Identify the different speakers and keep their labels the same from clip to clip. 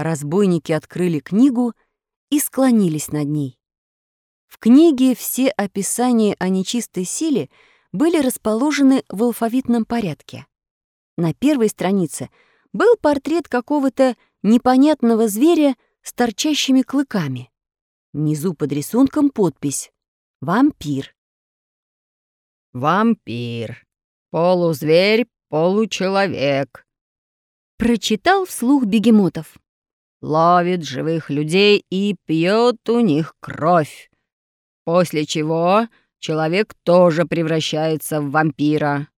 Speaker 1: Разбойники открыли книгу и склонились над ней. В книге все описания о нечистой силе были расположены в алфавитном порядке. На первой странице был портрет какого-то непонятного зверя с торчащими клыками. Внизу под рисунком подпись «Вампир».
Speaker 2: «Вампир. Полузверь, получеловек», —
Speaker 1: прочитал вслух бегемотов.
Speaker 2: «Ловит живых людей и пьет у них кровь, после чего человек тоже превращается в вампира.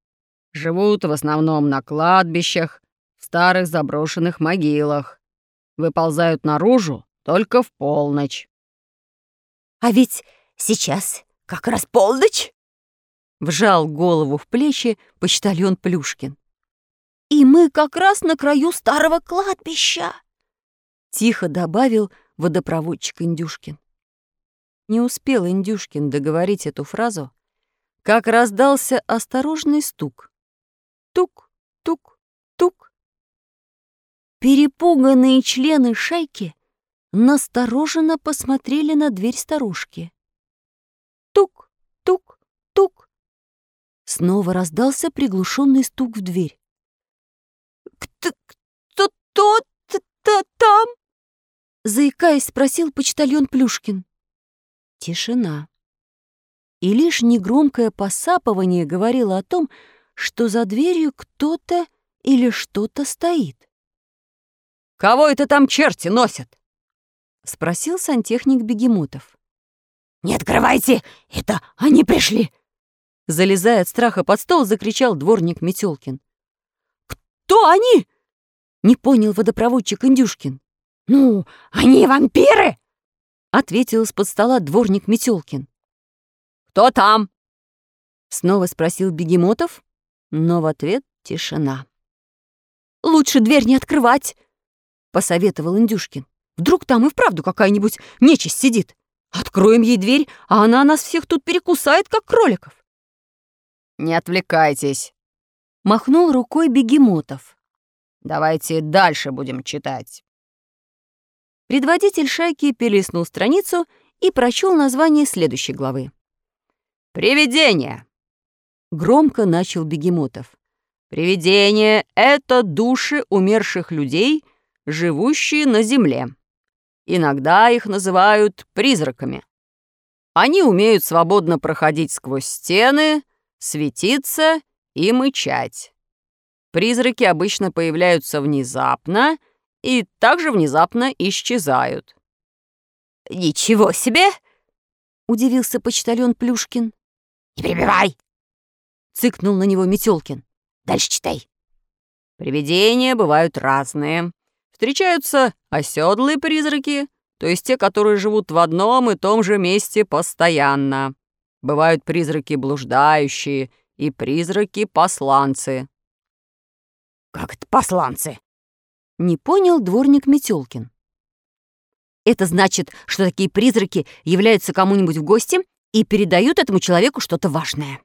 Speaker 2: Живут в основном на кладбищах, в старых заброшенных могилах. Выползают наружу только в полночь.
Speaker 3: «А ведь сейчас как раз полночь!»
Speaker 1: Вжал голову в плечи почтальон Плюшкин. «И мы как раз на краю старого кладбища!» Тихо добавил водопроводчик Индюшкин. Не успел Индюшкин договорить эту фразу, как раздался осторожный стук. Тук, тук, тук. Перепуганные члены шайки настороженно посмотрели на дверь старушки. Тук, тук, тук. Снова раздался приглушенный стук в дверь.
Speaker 3: «Кто, кто, кто там?»
Speaker 1: Заикаясь, спросил почтальон Плюшкин. Тишина. И лишь негромкое посапывание говорило о том, что за дверью кто-то или что-то стоит.
Speaker 2: «Кого это там черти носят?»
Speaker 1: — спросил сантехник Бегемотов.
Speaker 3: «Не открывайте! Это они пришли!»
Speaker 1: Залезая от страха под стол, закричал дворник Метелкин.
Speaker 3: «Кто они?»
Speaker 1: — не понял водопроводчик Индюшкин.
Speaker 3: «Ну, они вампиры!»
Speaker 1: — ответил из-под стола дворник Метелкин.
Speaker 2: «Кто там?»
Speaker 1: — снова спросил Бегемотов, но в ответ тишина.
Speaker 3: «Лучше дверь не открывать», — посоветовал Индюшкин. «Вдруг там и вправду какая-нибудь нечисть сидит. Откроем ей дверь, а она нас всех тут перекусает, как кроликов».
Speaker 2: «Не отвлекайтесь», —
Speaker 1: махнул рукой Бегемотов.
Speaker 2: «Давайте дальше будем читать».
Speaker 1: Предводитель шайки перелистнул страницу и прочел название следующей главы.
Speaker 2: «Привидение!»
Speaker 1: Громко начал Бегемотов.
Speaker 2: «Привидения — это души умерших людей, живущие на земле. Иногда их называют призраками. Они умеют свободно проходить сквозь стены, светиться и мычать. Призраки обычно появляются внезапно и также внезапно исчезают.
Speaker 3: «Ничего себе!»
Speaker 1: — удивился почтальон Плюшкин.
Speaker 3: «Не перебивай!»
Speaker 1: — цыкнул на него Метелкин.
Speaker 3: «Дальше читай».
Speaker 2: Привидения бывают разные. Встречаются оседлые призраки, то есть те, которые живут в одном и том же месте постоянно. Бывают призраки блуждающие и призраки-посланцы.
Speaker 3: «Как это посланцы?»
Speaker 1: — не понял дворник Метелкин.
Speaker 3: «Это значит, что такие призраки являются кому-нибудь в гости и передают этому человеку что-то важное»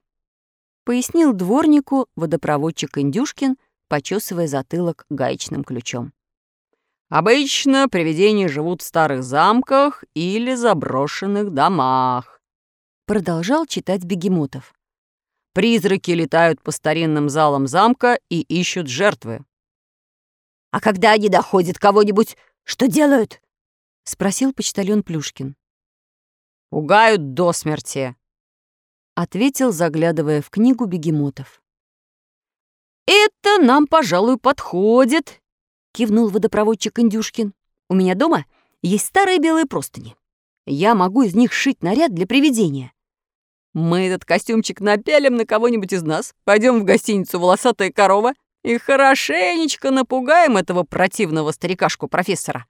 Speaker 1: пояснил дворнику водопроводчик Индюшкин, почесывая затылок гаечным ключом.
Speaker 2: «Обычно привидения живут в старых замках или заброшенных домах», продолжал читать Бегемотов. «Призраки летают по старинным залам замка и ищут жертвы».
Speaker 3: «А когда они доходят кого-нибудь, что делают?»
Speaker 1: спросил почтальон Плюшкин.
Speaker 2: «Пугают до смерти»,
Speaker 1: ответил, заглядывая в книгу бегемотов.
Speaker 2: «Это нам, пожалуй, подходит», —
Speaker 1: кивнул водопроводчик Индюшкин. «У меня дома есть старые белые простыни. Я могу из них шить наряд для привидения. Мы этот костюмчик напялим на кого-нибудь из нас, пойдем в гостиницу «Волосатая корова» и хорошенечко напугаем этого противного старикашку-профессора.